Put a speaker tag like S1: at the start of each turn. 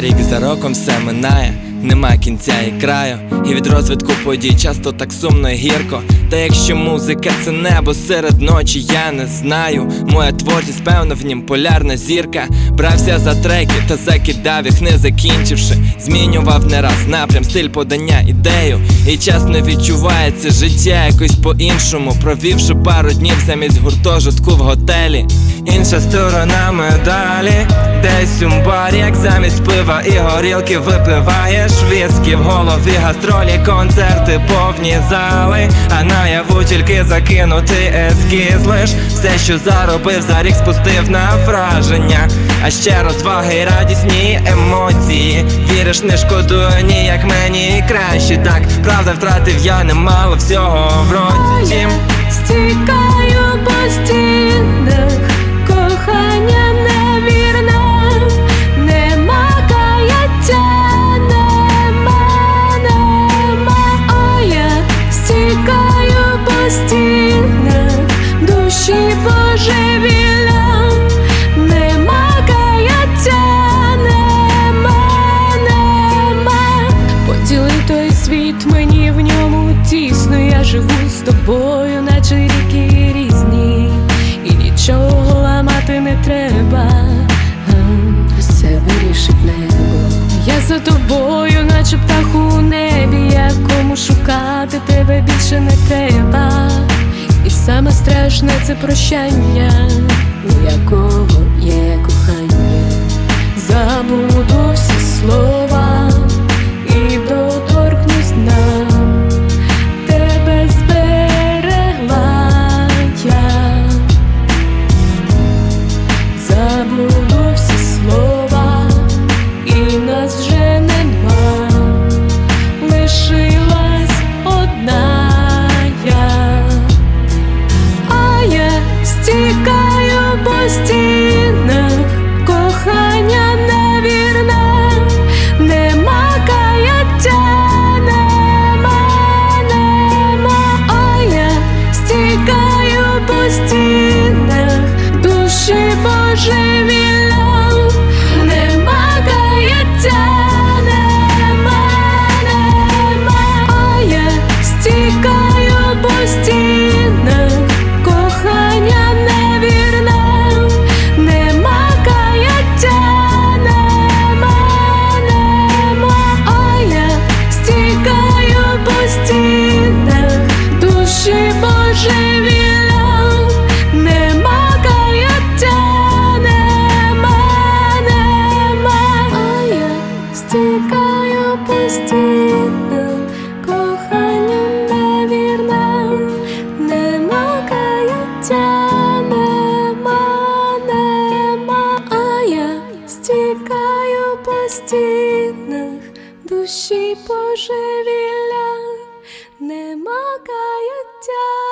S1: рік за роком все минає, нема кінця і краю, і від розвитку подій часто так сумно і гірко. Та якщо музика це небо серед ночі, я не знаю. Моя творчість, певно, в нім полярна зірка. Брався за треки та закидав їх, не закінчивши. Змінював не раз напрям, стиль подання, ідею. І чесно відчувається життя якось по-іншому. Провівши пару днів замість гуртожитку в готелі. Інша сторона медалі, десь у барі, як замість пива і горілки випиваєш віскі в голові, гастролі, концерти, повні зали, а наяву тільки закинути ескіз лиш все, що заробив, за рік спустив на враження, а ще розваги, радісні емоції. Віриш, не шкодую ніяк мені краще. Так, правда, втратив я немало всього в році.
S2: Стікаю по мені в ньому тісно, я живу з тобою, наче ріки різні, і нічого ламати не треба. Все вирішить небо. Я за тобою, наче птах у небі, якому шукати тебе більше не треба. І саме страшне це прощання, якого Боже, він. душі поживілля нема каяття.